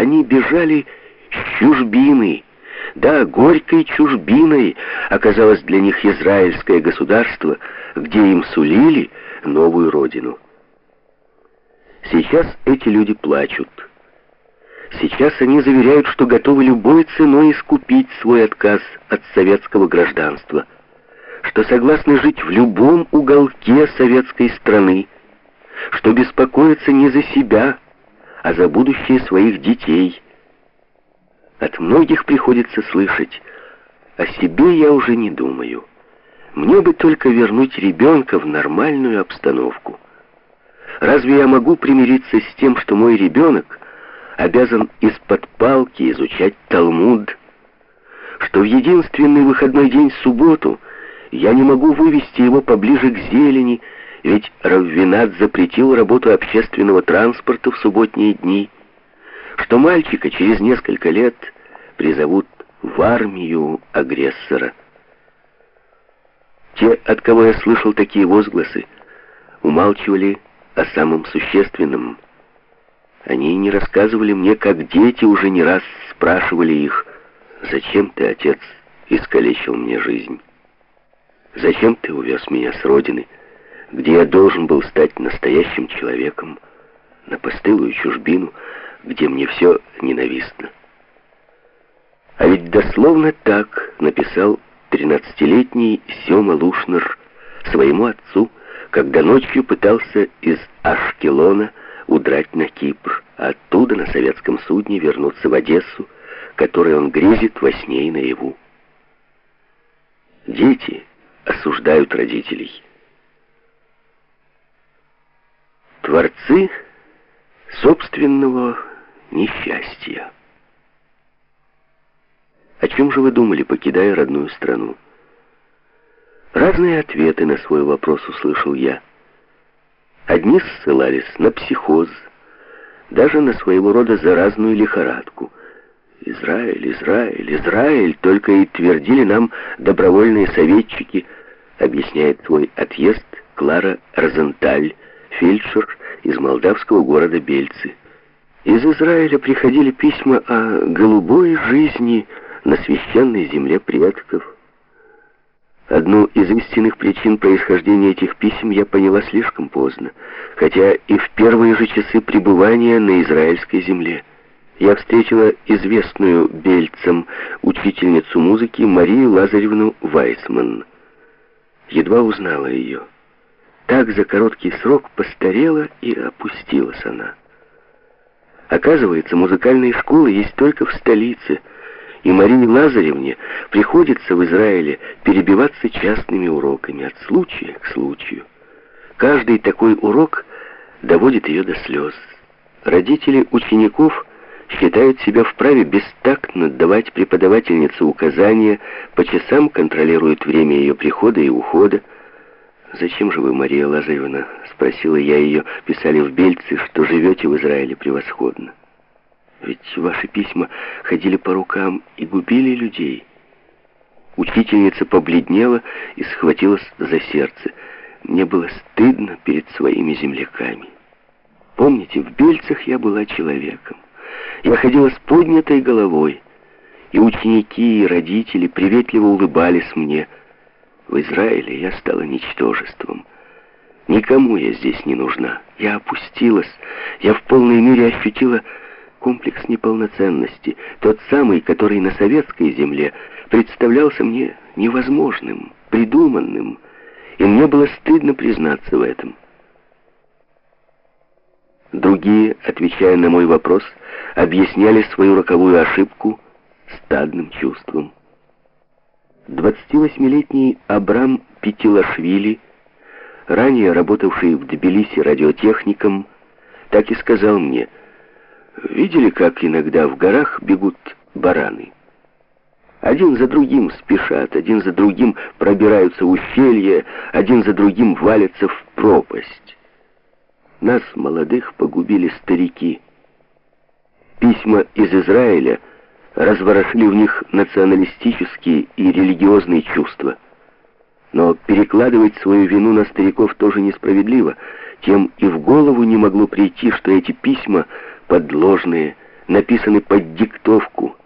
Они бежали с чужбины. Да, горькой чужбиной оказалось для них израильское государство, где им сулили новую родину. Сейчас эти люди плачут. Сейчас они заверяют, что готовы любой ценой искупить свой отказ от советского гражданства, что согласны жить в любом уголке советской страны, что беспокоятся не за себя, а за будущее своих детей. От многих приходится слышать, о себе я уже не думаю. Мне бы только вернуть ребенка в нормальную обстановку. Разве я могу примириться с тем, что мой ребенок обязан из-под палки изучать Талмуд, что в единственный выходной день субботу я не могу вывести его поближе к зелени, ведь Раввинат запретил работу общественного транспорта в субботние дни, что мальчика через несколько лет призовут в армию агрессора. Те, от кого я слышал такие возгласы, умалчивали о самом существенном. Они не рассказывали мне, как дети уже не раз спрашивали их, «Зачем ты, отец, искалечил мне жизнь? Зачем ты увез меня с родины?» Где я должен был стать настоящим человеком, на постылую чужбину, где мне все ненавистно. А ведь дословно так написал тринадцатилетний Сема Лушнер своему отцу, когда ночью пытался из Ашкелона удрать на Кипр, а оттуда на советском судне вернуться в Одессу, которой он грезит во сне и наяву. Дети осуждают родителей. Творцы собственного несчастья. О чем же вы думали, покидая родную страну? Разные ответы на свой вопрос услышал я. Одни ссылались на психоз, даже на своего рода заразную лихорадку. Израиль, Израиль, Израиль, только и твердили нам добровольные советчики, объясняет свой отъезд Клара Розенталь, фельдшер из молдавского города Бельцы. Из Израиля приходили письма о голубой жизни на священной земле предков. Одну из истинных причин происхождения этих писем я поняла слишком поздно, хотя и в первые же часы пребывания на израильской земле. Я встретила известную бельцам учительницу музыки Марию Лазаревну Вайсман. Едва узнала ее. Так за короткий срок постарела и опустилась она. Оказывается, музыкальные школы есть только в столице, и Марине Лазаревне приходится в Израиле перебиваться частными уроками от случая к случаю. Каждый такой урок доводит ее до слез. Родители учеников считают себя вправе бестактно давать преподавательнице указания, по часам контролируют время ее прихода и ухода, «Зачем же вы, Мария Лазаревна?» — спросила я ее, писали в Бельце, что живете в Израиле превосходно. «Ведь ваши письма ходили по рукам и губили людей». Учительница побледнела и схватилась за сердце. Мне было стыдно перед своими земляками. Помните, в Бельцах я была человеком. Я ходила с поднятой головой, и ученики, и родители приветливо улыбались мне — в Израиле я стала ничтожеством. Никому я здесь не нужна. Я опустилась. Я в полной мере ощутила комплекс неполноценности, тот самый, который на советской земле представлялся мне невозможным, придуманным, и мне было стыдно признаться в этом. Другие, отвечая на мой вопрос, объясняли свою роковую ошибку стадным чувством. 28-летний Абрам Петилашвили, ранее работавший в Тбилиси радиотехником, так и сказал мне, «Видели, как иногда в горах бегут бараны? Один за другим спешат, один за другим пробираются в ущелье, один за другим валятся в пропасть. Нас, молодых, погубили старики. Письма из Израиля — разворошили в них националистические и религиозные чувства. Но перекладывать свою вину на стариков тоже несправедливо, тем и в голову не могло прийти, что эти письма подложные написаны под диктовку,